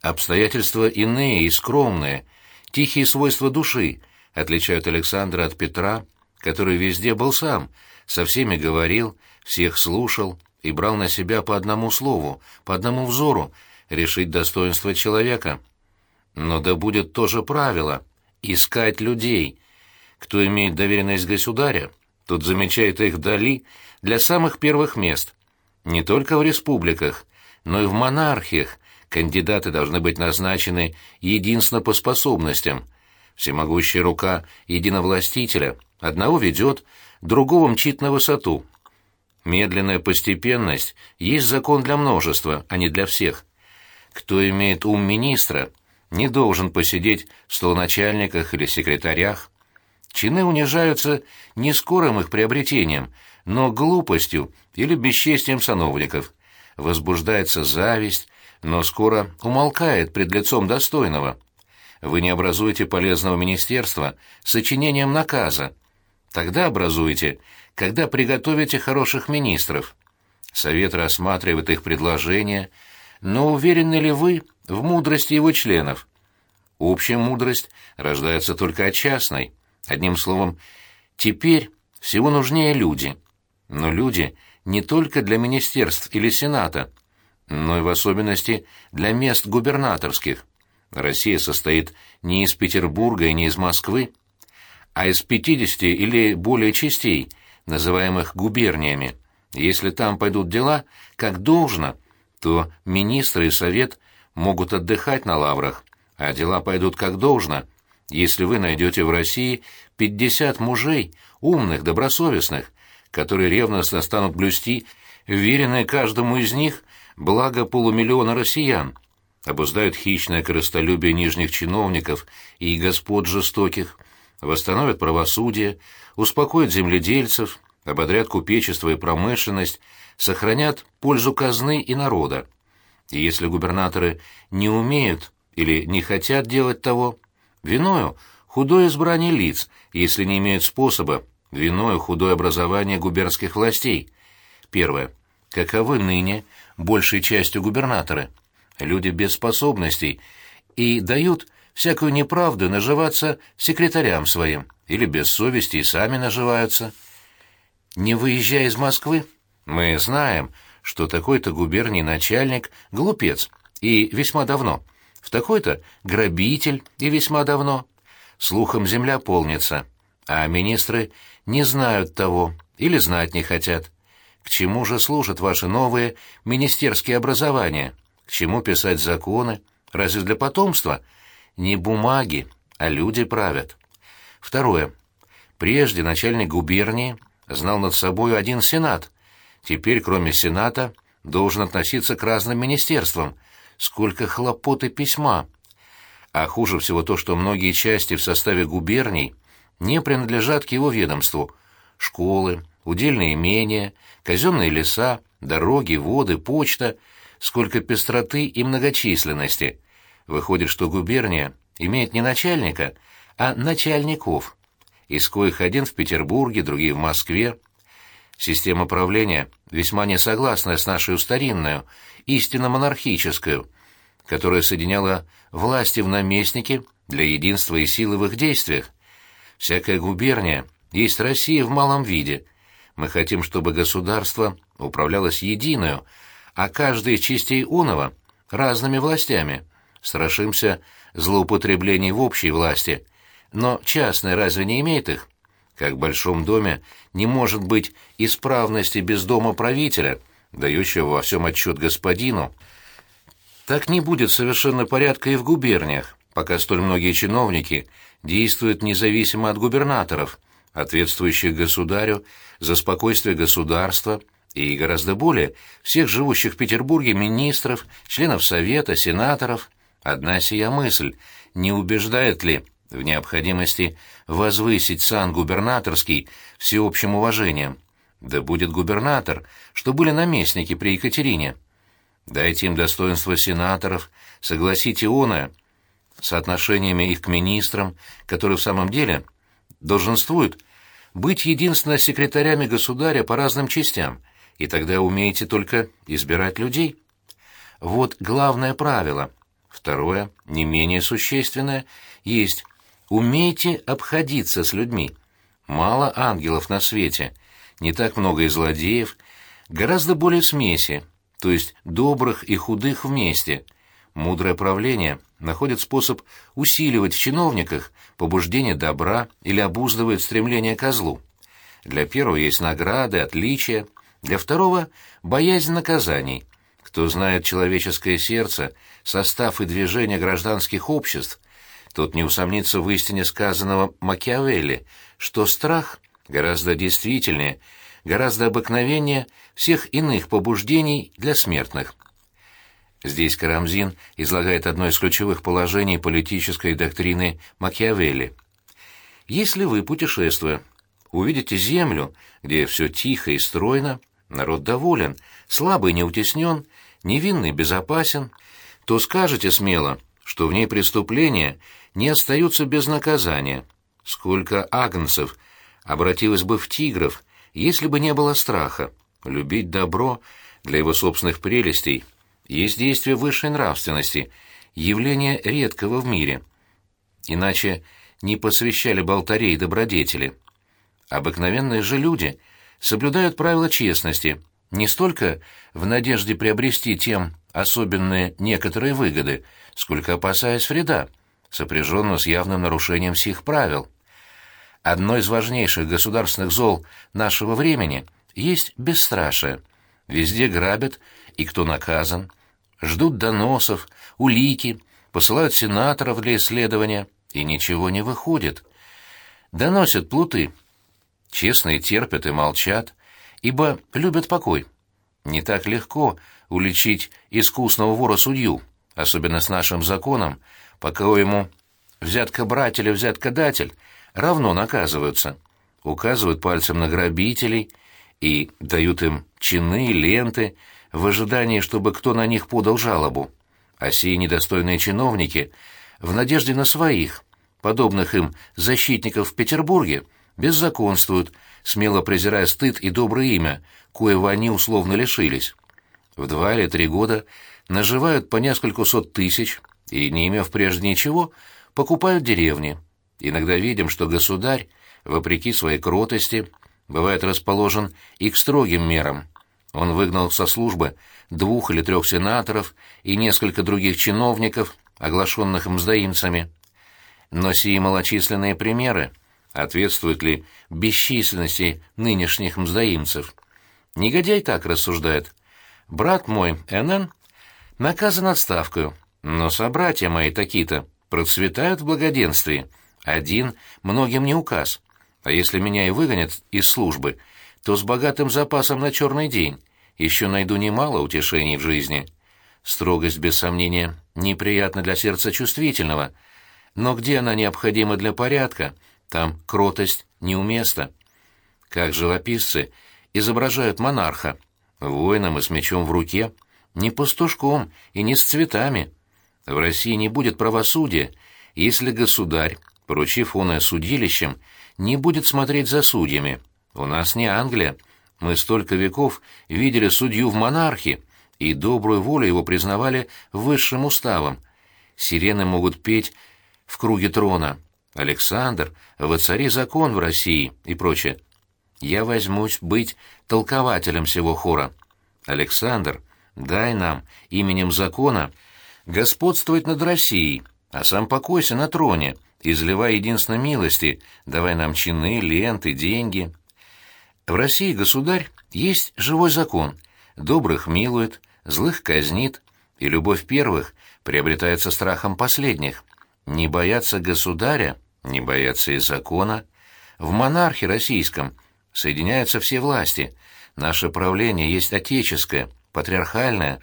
Обстоятельства иные и скромные, тихие свойства души отличают Александра от Петра, который везде был сам, со всеми говорил, всех слушал и брал на себя по одному слову, по одному взору решить достоинство человека. Но да будет тоже правило — искать людей. Кто имеет доверенность государя, тот замечает их вдали для самых первых мест. Не только в республиках, но и в монархиях кандидаты должны быть назначены единственно по способностям. Всемогущая рука единовластителя одного ведет, другого мчит на высоту. Медленная постепенность есть закон для множества, а не для всех. Кто имеет ум министра, не должен посидеть в столоначальниках или секретарях. Чины унижаются не скорым их приобретением, но глупостью или бесчестием сановников. Возбуждается зависть, но скоро умолкает пред лицом достойного. Вы не образуете полезного министерства сочинением наказа. Тогда образуете, когда приготовите хороших министров. Совет рассматривает их предложения, но уверены ли вы в мудрости его членов? Общая мудрость рождается только от частной. Одним словом, теперь всего нужнее люди. Но люди не только для министерств или сената, но и в особенности для мест губернаторских. Россия состоит не из Петербурга и не из Москвы, а из 50 или более частей, называемых губерниями. Если там пойдут дела, как должно, то министры и совет могут отдыхать на лаврах, а дела пойдут как должно, если вы найдете в России 50 мужей, умных, добросовестных, которые ревностно станут блюсти, веренное каждому из них благо полумиллиона россиян, обуздают хищное корыстолюбие нижних чиновников и господ жестоких, восстановят правосудие, успокоят земледельцев, ободрят купечество и промышленность, сохранят пользу казны и народа. И если губернаторы не умеют или не хотят делать того, виною худое избрание лиц, если не имеют способа, виною худое образование губернских властей. Первое. Каковы ныне большей частью губернаторы? Люди без способностей и дают всякую неправду наживаться секретарям своим, или без совести и сами наживаются. Не выезжая из Москвы, мы знаем, что такой-то губерний начальник — глупец, и весьма давно, в такой-то — грабитель, и весьма давно. Слухом земля полнится, а министры не знают того или знать не хотят. К чему же служат ваши новые министерские образования? К чему писать законы? Разве для потомства? Не бумаги, а люди правят. Второе. Прежде начальник губернии знал над собой один сенат. Теперь, кроме сената, должен относиться к разным министерствам. Сколько хлопот и письма. А хуже всего то, что многие части в составе губерний не принадлежат к его ведомству. Школы, удельные имения, казенные леса, дороги, воды, почта, сколько пестроты и многочисленности. Выходит, что губерния имеет не начальника, а начальников, из коих один в Петербурге, другие в Москве. Система правления весьма не согласна с нашей старинную, истинно монархическую, которая соединяла власти в наместнике для единства и силы в их действиях. Всякая губерния есть Россия в малом виде, мы хотим, чтобы государство управлялось единую, а каждая из частей Унова — разными властями. Страшимся злоупотреблений в общей власти. Но частная разве не имеет их? Как в большом доме не может быть исправности без дома правителя, дающего во всем отчет господину. Так не будет совершенно порядка и в губерниях, пока столь многие чиновники действуют независимо от губернаторов — ответствующих государю за спокойствие государства и, гораздо более, всех живущих в Петербурге министров, членов Совета, сенаторов. Одна сия мысль не убеждает ли в необходимости возвысить сан губернаторский всеобщим уважением? Да будет губернатор, что были наместники при Екатерине. Дайте им достоинство сенаторов, согласите оное, соотношениями их к министрам, которые в самом деле долженствуют быть единственно секретарями государя по разным частям, и тогда умеете только избирать людей. Вот главное правило. Второе, не менее существенное, есть «умейте обходиться с людьми». Мало ангелов на свете, не так много и злодеев, гораздо более смеси, то есть добрых и худых вместе. Мудрое правление находит способ усиливать в чиновниках побуждение добра или обуздывает стремление к злу. Для первого есть награды, отличия, для второго — боязнь наказаний. Кто знает человеческое сердце, состав и движение гражданских обществ, тот не усомнится в истине сказанного Макиавелли, что страх гораздо действительнее, гораздо обыкновеннее всех иных побуждений для смертных. Здесь Карамзин излагает одно из ключевых положений политической доктрины Макиавелли. Если вы, путешествуя, увидите землю, где все тихо и стройно, народ доволен, слабый не утеснен, невинный безопасен, то скажете смело, что в ней преступления не остаются без наказания. Сколько агнцев обратилось бы в тигров, если бы не было страха. Любить добро для его собственных прелестей есть действие высшей нравственности, явление редкого в мире. Иначе не посвящали бы добродетели. Обыкновенные же люди соблюдают правила честности, не столько в надежде приобрести тем особенные некоторые выгоды, сколько опасаясь вреда, сопряженного с явным нарушением сих правил. Одно из важнейших государственных зол нашего времени есть бесстрашие. Везде грабят, и кто наказан. Ждут доносов, улики, посылают сенаторов для исследования, и ничего не выходит. Доносят плуты, Честные терпят и молчат, ибо любят покой. Не так легко уличить искусного вора-судью, особенно с нашим законом, пока ему взятка-братель и взятка-датель равно наказываются. Указывают пальцем на грабителей и дают им чины, ленты, в ожидании, чтобы кто на них подал жалобу. А сии недостойные чиновники, в надежде на своих, подобных им защитников в Петербурге, беззаконствуют, смело презирая стыд и доброе имя, коего они условно лишились. В два или три года наживают по несколько сот тысяч и, не имев прежде ничего, покупают деревни. Иногда видим, что государь, вопреки своей кротости, бывает расположен и к строгим мерам. Он выгнал со службы двух или трех сенаторов и несколько других чиновников, оглашенных мздоимцами. Но сии малочисленные примеры Ответствует ли бесчисленности нынешних мздоимцев? Негодяй так рассуждает. Брат мой, НН, наказан отставкою, но собратья мои такие-то процветают в благоденствии. Один многим не указ. А если меня и выгонят из службы, то с богатым запасом на черный день еще найду немало утешений в жизни. Строгость, без сомнения, неприятна для сердца чувствительного, но где она необходима для порядка — там кротость неуместна. Как живописцы изображают монарха, воином и с мечом в руке, не пастушком и не с цветами. В России не будет правосудия, если государь, поручив оное судилищем, не будет смотреть за судьями. У нас не Англия. Мы столько веков видели судью в монархе, и добрую волю его признавали высшим уставом. Сирены могут петь в круге трона, Александр, воцари закон в России и прочее. Я возьмусь быть толкователем всего хора. Александр, дай нам именем закона господствовать над Россией, а сам покойся на троне, изливай единственно милости, давай нам чины, ленты, деньги. В России государь есть живой закон, добрых милует, злых казнит, и любовь первых приобретается страхом последних. Не бояться государя, не бояться и закона. В монархе российском соединяются все власти. Наше правление есть отеческое, патриархальное.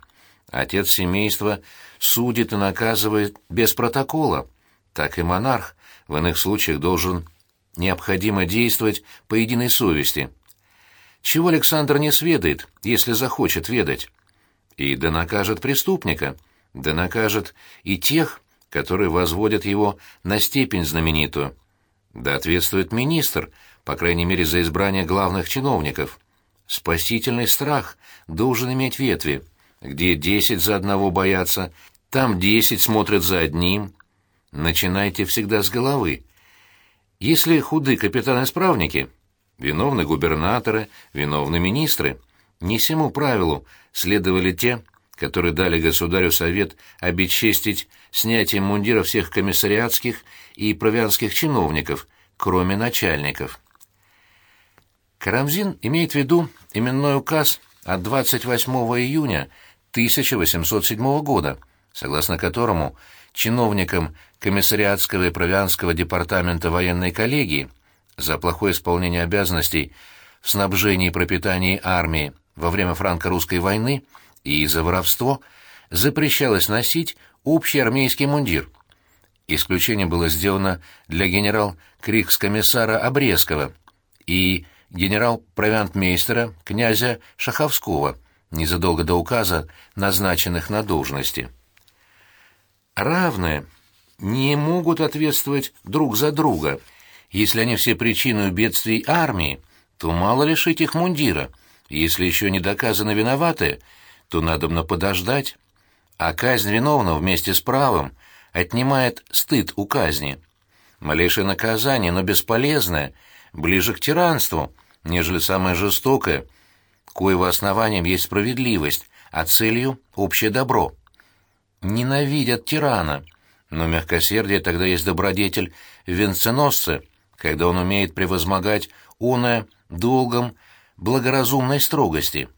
Отец семейства судит и наказывает без протокола. Так и монарх в иных случаях должен необходимо действовать по единой совести. Чего Александр не сведает, если захочет ведать? И да накажет преступника, да накажет и тех, которые возводят его на степень знаменитую. Да ответствует министр, по крайней мере за избрание главных чиновников. Спасительный страх должен иметь ветви, где десять за одного боятся, там десять смотрят за одним. Начинайте всегда с головы. Если худы капитаны-справники, виновны губернаторы, виновны министры. Не всему правилу следовали те, которые дали государю совет обесчестить снятием мундира всех комиссариатских и провианских чиновников, кроме начальников. Карамзин имеет в виду именной указ от 28 июня 1807 года, согласно которому чиновникам комиссариатского и провианского департамента военной коллегии за плохое исполнение обязанностей в снабжении и пропитании армии во время франко-русской войны и за воровство запрещалось носить общий армейский мундир. Исключение было сделано для генерал-крикс-комиссара Обрезкова и генерал-провиантмейстера князя Шаховского, незадолго до указа, назначенных на должности. Равные не могут ответствовать друг за друга. Если они все причиной бедствий армии, то мало лишить их мундира. Если еще не доказаны виноваты, то надобно подождать. А казнь виновного вместе с правом отнимает стыд у казни. Малейшее наказание, но бесполезное — ближе к тиранству, нежели самое жестокое, коего основанием есть справедливость, а целью — общее добро. Ненавидят тирана, но мягкосердие тогда есть добродетель венценосца, когда он умеет превозмогать оное долгом благоразумной строгости.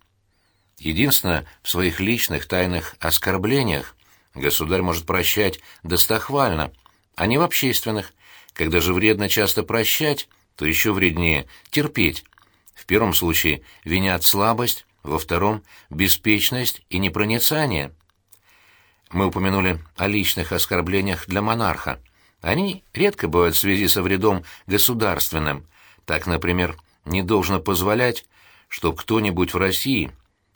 Единственное, в своих личных тайных оскорблениях государь может прощать достохвально, а не в общественных, когда же вредно часто прощать, то еще вреднее терпеть. В первом случае винят слабость, во втором — беспечность и непроницание. Мы упомянули о личных оскорблениях для монарха. Они редко бывают в связи со вредом государственным. Так, например, не должно позволять, чтобы кто-нибудь в России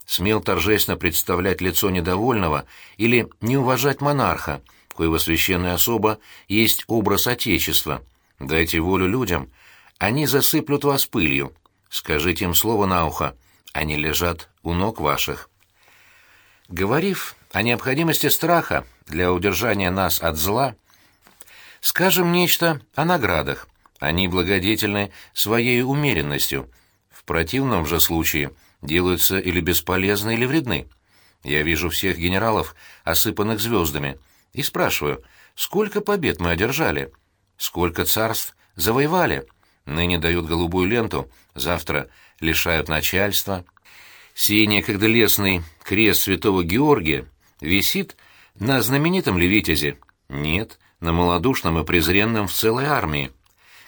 смел торжественно представлять лицо недовольного или не уважать монарха, коего священная особа есть образ Отечества. Дайте волю людям — они засыплют вас пылью. Скажите им слово на ухо. Они лежат у ног ваших. Говорив о необходимости страха для удержания нас от зла, скажем нечто о наградах. Они благодетельны своей умеренностью. В противном же случае делаются или бесполезны, или вредны. Я вижу всех генералов, осыпанных звездами, и спрашиваю, сколько побед мы одержали, сколько царств завоевали, ныне дают голубую ленту, завтра лишают начальства. Сей некогда лесный крест святого Георгия висит на знаменитом ли? Нет, на малодушном и презренном в целой армии.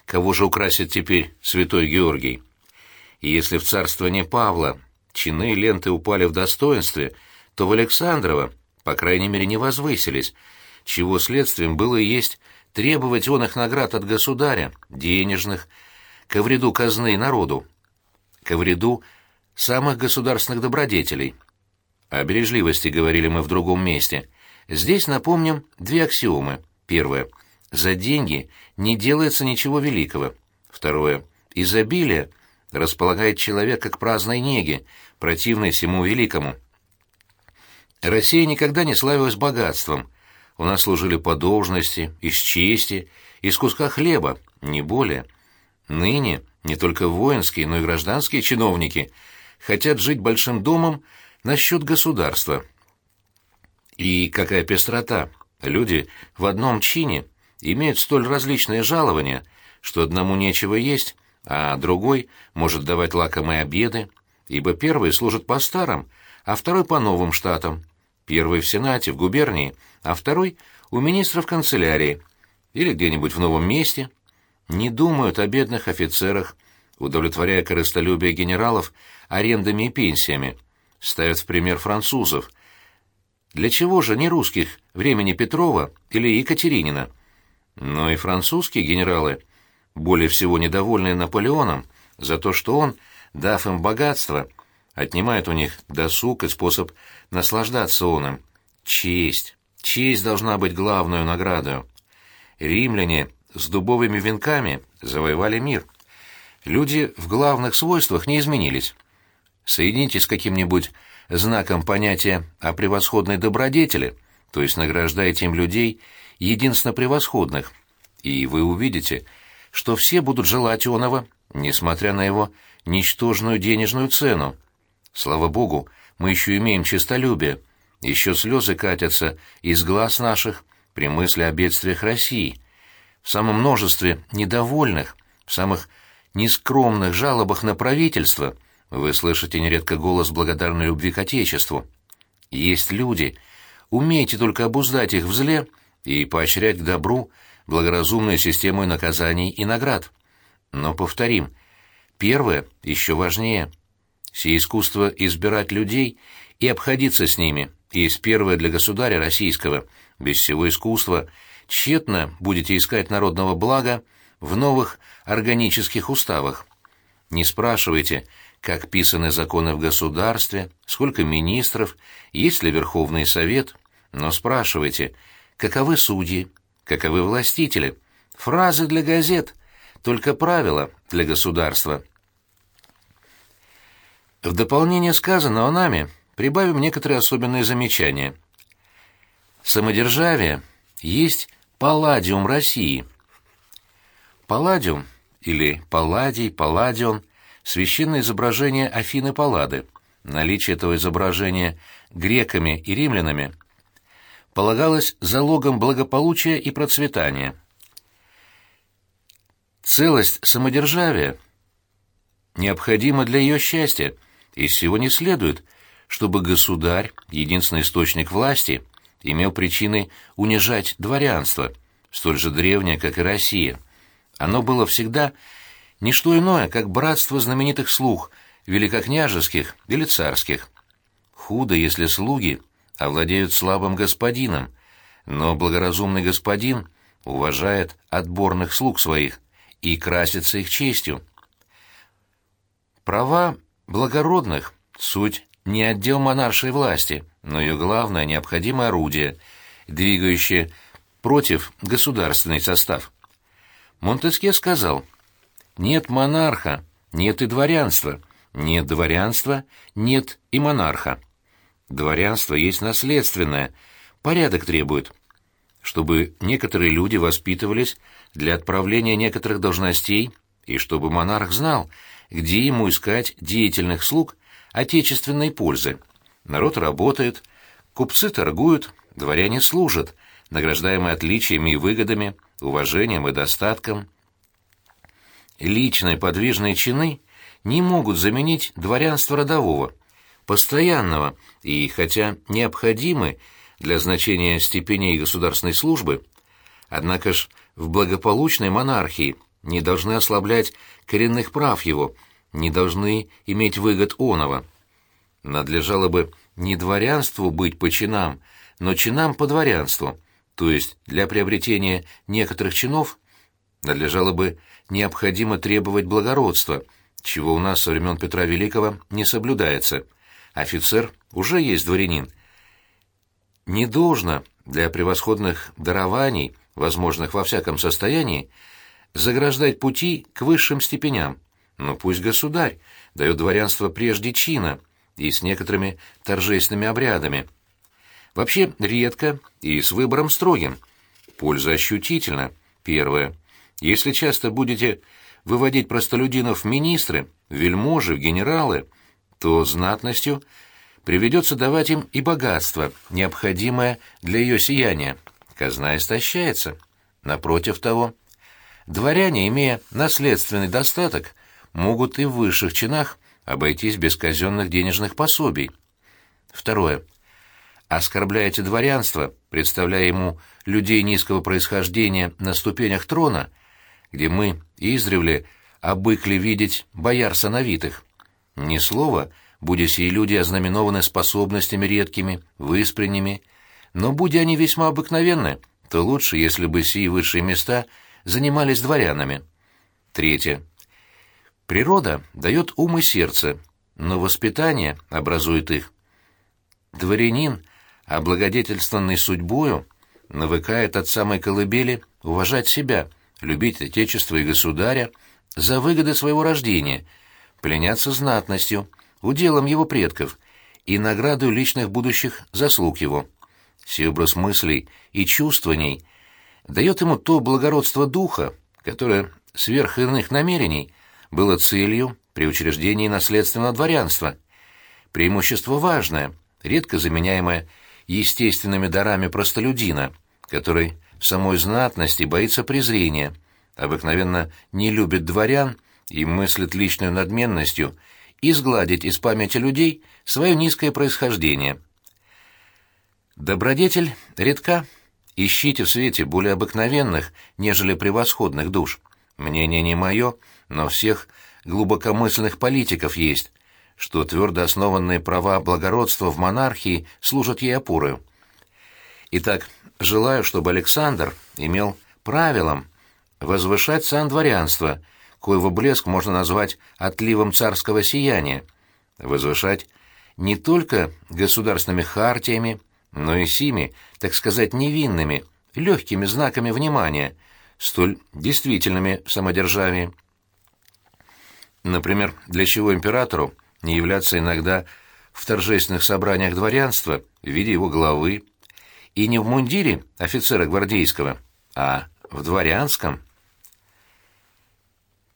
Кого же украсит теперь святой Георгий? И если в царствование Павла чины и ленты упали в достоинстве, то в Александрово, по крайней мере, не возвысились, чего следствием было и есть требовать он их наград от государя, денежных, ко вреду казны и народу, ко вреду самых государственных добродетелей. О бережливости говорили мы в другом месте. Здесь напомним две аксиомы. Первое. За деньги не делается ничего великого. Второе. Изобилие располагает человека к праздной неге, противной всему великому. Россия никогда не славилась богатством. У нас служили по должности, из чести, из куска хлеба, не более. Ныне не только воинские, но и гражданские чиновники хотят жить большим домом на счет государства. И какая пестрота! Люди в одном чине имеют столь различные жалования, что одному нечего есть, а другой может давать лакомые обеды, ибо первый служит по старым, а второй по новым штатам. Первый в Сенате, в губернии, а второй у министра в канцелярии или где-нибудь в новом месте – не думают о бедных офицерах, удовлетворяя корыстолюбие генералов арендами и пенсиями, ставят в пример французов. Для чего же не русских времени Петрова или Екатеринина? Но и французские генералы, более всего недовольные Наполеоном за то, что он, дав им богатство, отнимает у них досуг и способ наслаждаться он им. Честь, честь должна быть главной наградой. Римляне с дубовыми венками завоевали мир. Люди в главных свойствах не изменились. Соедините с каким-нибудь знаком понятия о превосходной добродетели, то есть награждаете им людей единственно превосходных, и вы увидите, что все будут желать оного, несмотря на его ничтожную денежную цену. Слава Богу, мы еще имеем честолюбие, еще слезы катятся из глаз наших при мысли о бедствиях России. В самом множестве недовольных, в самых нескромных жалобах на правительство вы слышите нередко голос благодарной любви к Отечеству. Есть люди, умейте только обуздать их в зле и поощрять к добру благоразумную систему наказаний и наград. Но повторим, первое еще важнее. Все искусство избирать людей и обходиться с ними есть первое для государя российского. Без всего искусства тщетно будете искать народного блага в новых органических уставах. Не спрашивайте, как писаны законы в государстве, сколько министров, есть ли Верховный Совет, но спрашивайте, каковы судьи, каковы властители, фразы для газет, только правила для государства. В дополнение сказанного нами прибавим некоторые особенные замечания. Самодержавие есть палладиум России – Палладиум или Палладий, Палладион — священное изображение Афины Паллады. Наличие этого изображения греками и римлянами полагалось залогом благополучия и процветания. Целость самодержавия необходима для ее счастья, из всего не следует, чтобы государь, единственный источник власти, имел причины унижать дворянство, столь же древнее, как и Россия. Оно было всегда не что иное, как братство знаменитых слуг, великокняжеских или царских. Худо, если слуги овладеют слабым господином, но благоразумный господин уважает отборных слуг своих и красится их честью. Права благородных — суть не отдел монаршей власти, но ее главное необходимое орудие, двигающее против государственный состав. Монтеске сказал, «Нет монарха, нет и дворянства, нет дворянства, нет и монарха. Дворянство есть наследственное, порядок требует, чтобы некоторые люди воспитывались для отправления некоторых должностей и чтобы монарх знал, где ему искать деятельных слуг отечественной пользы. Народ работает, купцы торгуют, дворяне служат, награждаемые отличиями и выгодами, уважением и достатком. Личные подвижные чины не могут заменить дворянство родового, постоянного и, хотя необходимы для значения степеней государственной службы, однако ж в благополучной монархии не должны ослаблять коренных прав его, не должны иметь выгод оного. Надлежало бы не дворянству быть по чинам, но чинам по дворянству, то есть для приобретения некоторых чинов надлежало бы необходимо требовать благородства, чего у нас со времен Петра Великого не соблюдается. Офицер уже есть дворянин. Не должно для превосходных дарований, возможных во всяком состоянии, заграждать пути к высшим степеням, но пусть государь дает дворянство прежде чина и с некоторыми торжественными обрядами – Вообще редко и с выбором строгим. Польза ощутительна. Первое. Если часто будете выводить простолюдинов в министры, вельможи, в генералы, то знатностью приведется давать им и богатство, необходимое для ее сияния. Казна истощается. Напротив того, дворяне, имея наследственный достаток, могут и в высших чинах обойтись без казенных денежных пособий. Второе оскорбляете дворянство, представляя ему людей низкого происхождения на ступенях трона, где мы издревле обыкли видеть бояр сановитых. Ни слова, будь сии люди ознаменованы способностями редкими, выспренними, но будь они весьма обыкновенны, то лучше, если бы сии высшие места занимались дворянами. Третье. Природа дает ум и сердце, но воспитание образует их. Дворянин — облагодетельствованный судьбою, навыкает от самой колыбели уважать себя, любить отечество и государя за выгоды своего рождения, пленяться знатностью, уделом его предков и награду личных будущих заслуг его. сей образ мыслей и чувствований дает ему то благородство духа, которое сверх иных намерений было целью при учреждении наследственного дворянства. Преимущество важное, редко заменяемое естественными дарами простолюдина, который самой знатности боится презрения, обыкновенно не любит дворян и мыслит личной надменностью изгладить из памяти людей свое низкое происхождение. Добродетель редка. Ищите в свете более обыкновенных, нежели превосходных душ. Мнение не мое, но всех глубокомысленных политиков есть, что твердо основанные права благородства в монархии служат ей опорой. Итак, желаю, чтобы Александр имел правилом возвышать сан дворянства, коего блеск можно назвать отливом царского сияния, возвышать не только государственными хартиями, но и сими, так сказать, невинными, легкими знаками внимания, столь действительными в самодержавии. Например, для чего императору не являться иногда в торжественных собраниях дворянства в виде его главы, и не в мундире офицера гвардейского, а в дворянском.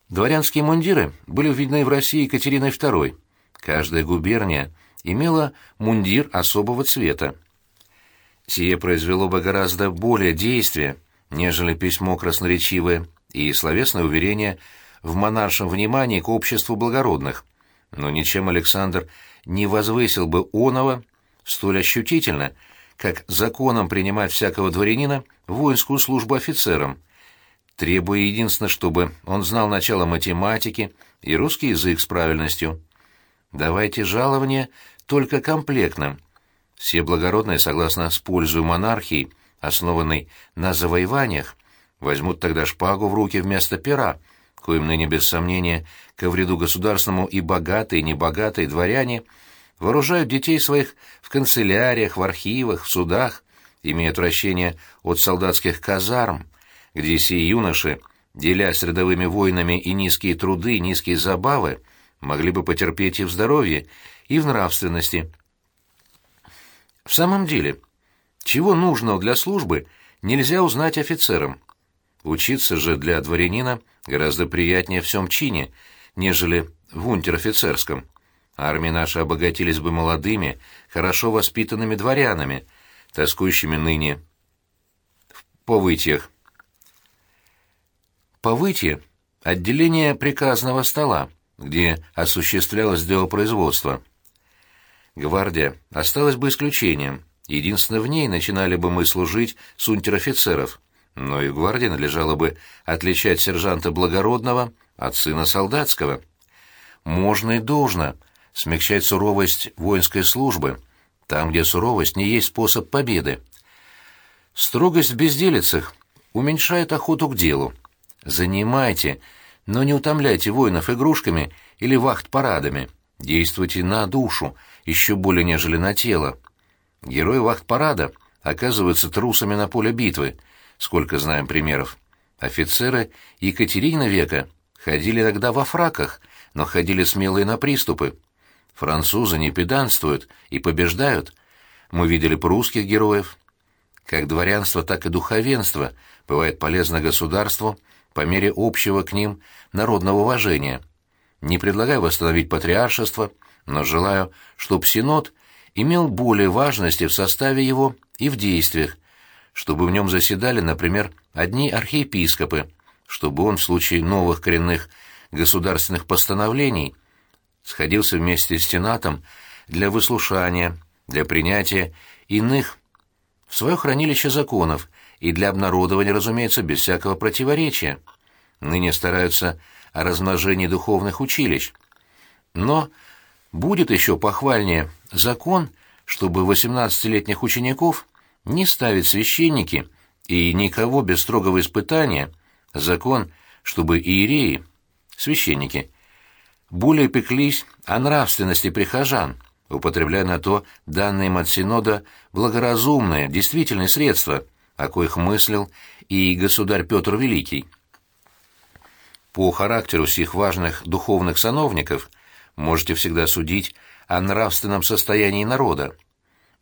Дворянские мундиры были введены в России Екатериной II. Каждая губерния имела мундир особого цвета. Сие произвело бы гораздо более действия, нежели письмо красноречивое и словесное уверение в монаршем внимании к обществу благородных. Но ничем Александр не возвысил бы оного столь ощутительно, как законом принимать всякого дворянина в воинскую службу офицером, требуя единственно, чтобы он знал начало математики и русский язык с правильностью. Давайте жалование только комплектным. Все благородные, согласно с пользой монархии, основанной на завоеваниях, возьмут тогда шпагу в руки вместо пера, коим ныне без сомнения ко вреду государственному и богатые, и небогатые дворяне – вооружают детей своих в канцеляриях, в архивах, в судах, имея отвращение от солдатских казарм, где сии юноши, деля с рядовыми воинами и низкие труды, низкие забавы, могли бы потерпеть и в здоровье, и в нравственности. В самом деле, чего нужного для службы нельзя узнать офицерам. Учиться же для дворянина гораздо приятнее в всем чине, нежели в унтер-офицерском. Армии наши обогатились бы молодыми, хорошо воспитанными дворянами, тоскующими ныне в повытьях. Повытье — отделение приказного стола, где осуществлялось делопроизводство. Гвардия осталась бы исключением. Единственно в ней начинали бы мы служить с унтер-офицеров. Но и гвардии надлежало бы отличать сержанта благородного от сына солдатского. Можно и должно — смягчать суровость воинской службы, там, где суровость не есть способ победы. Строгость в безделицах уменьшает охоту к делу. Занимайте, но не утомляйте воинов игрушками или вахт-парадами. Действуйте на душу, еще более нежели на тело. Герои вахт-парада оказываются трусами на поле битвы, сколько знаем примеров. Офицеры Екатерина века ходили иногда во фраках, но ходили смелые на приступы. Французы не педанствуют и побеждают. Мы видели прусских героев. Как дворянство, так и духовенство бывает полезно государству по мере общего к ним народного уважения. Не предлагаю восстановить патриаршество, но желаю, чтобы Синод имел более важности в составе его и в действиях, чтобы в нем заседали, например, одни архиепископы, чтобы он в случае новых коренных государственных постановлений – сходился вместе с Сенатом для выслушания, для принятия иных в свое хранилище законов и для обнародования, разумеется, без всякого противоречия. Ныне стараются о размножении духовных училищ. Но будет еще похвальнее закон, чтобы 18-летних учеников не ставить священники и никого без строгого испытания, закон, чтобы иереи, священники, более пеклись о нравственности прихожан, употребляя на то данные им от Синода благоразумные, действительные средства, о коих мыслил и государь Петр Великий. По характеру всех важных духовных сановников можете всегда судить о нравственном состоянии народа.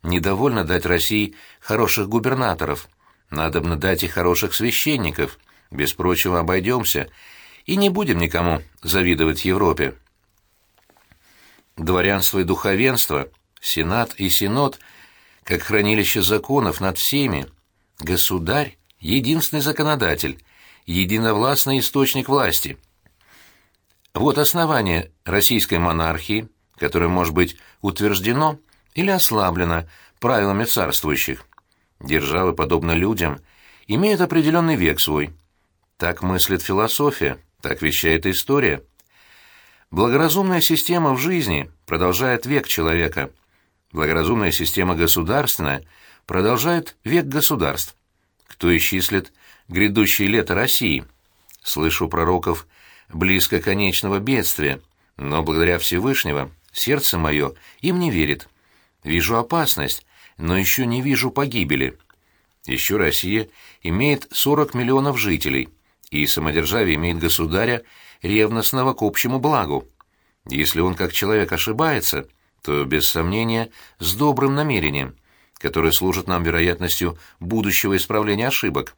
недовольно дать России хороших губернаторов, надобно дать и хороших священников, без прочего обойдемся, и не будем никому завидовать Европе. Дворянство и духовенство, сенат и синод, как хранилище законов над всеми, государь — единственный законодатель, единовластный источник власти. Вот основание российской монархии, которое может быть утверждено или ослаблено правилами царствующих. Державы, подобно людям, имеют определенный век свой. Так мыслит философия, так вещает история. Благоразумная система в жизни продолжает век человека. Благоразумная система государственная продолжает век государств. Кто исчислит грядущие лета России? Слышу пророков близко конечного бедствия, но благодаря Всевышнего сердце мое им не верит. Вижу опасность, но еще не вижу погибели. Еще Россия имеет 40 миллионов жителей, и самодержавие имеет государя, ревностного к общему благу. Если он как человек ошибается, то, без сомнения, с добрым намерением, которое служит нам вероятностью будущего исправления ошибок.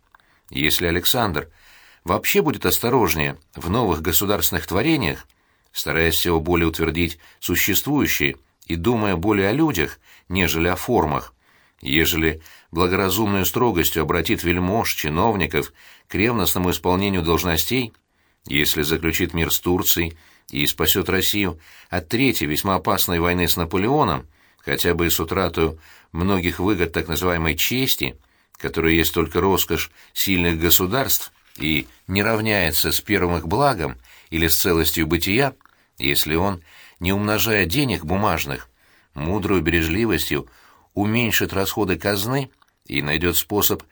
Если Александр вообще будет осторожнее в новых государственных творениях, стараясь всего более утвердить существующие и думая более о людях, нежели о формах, ежели благоразумную строгостью обратит вельмож, чиновников к ревностному исполнению должностей, если заключит мир с Турцией и спасет Россию от третьей весьма опасной войны с Наполеоном, хотя бы и с утратою многих выгод так называемой чести, которая есть только роскошь сильных государств и не равняется с первым их благом или с целостью бытия, если он, не умножая денег бумажных, мудрую бережливостью уменьшит расходы казны и найдет способ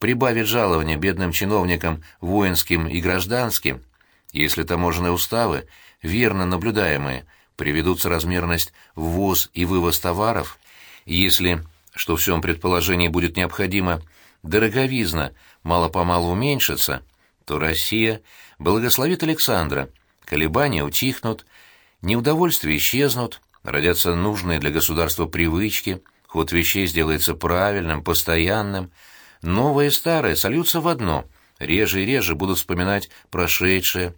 прибавить жалования бедным чиновникам воинским и гражданским, если таможенные уставы, верно наблюдаемые, приведут соразмерность ввоз и вывоз товаров, если, что в всем предположении будет необходимо, дороговизна мало-помалу уменьшится, то Россия благословит Александра, колебания утихнут, неудовольствия исчезнут, родятся нужные для государства привычки, ход вещей сделается правильным, постоянным, новое и старое сольются в одно, реже и реже будут вспоминать прошедшее.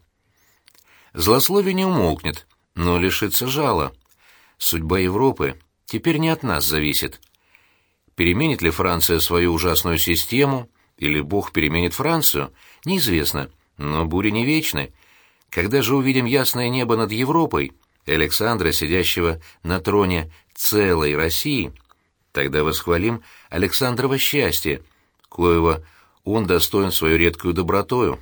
Злословие не умолкнет, но лишится жала. Судьба Европы теперь не от нас зависит. Переменит ли Франция свою ужасную систему, или Бог переменит Францию, неизвестно, но бури не вечны. Когда же увидим ясное небо над Европой, Александра, сидящего на троне целой России, тогда восхвалим Александрова счастье, коего он достоин свою редкую добротою.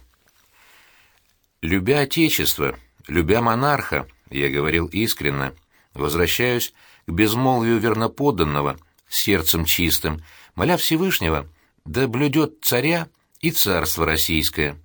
Любя Отечество, любя монарха, я говорил искренно, возвращаюсь к безмолвию верноподданного, сердцем чистым, моля Всевышнего, да блюдет царя и царство российское.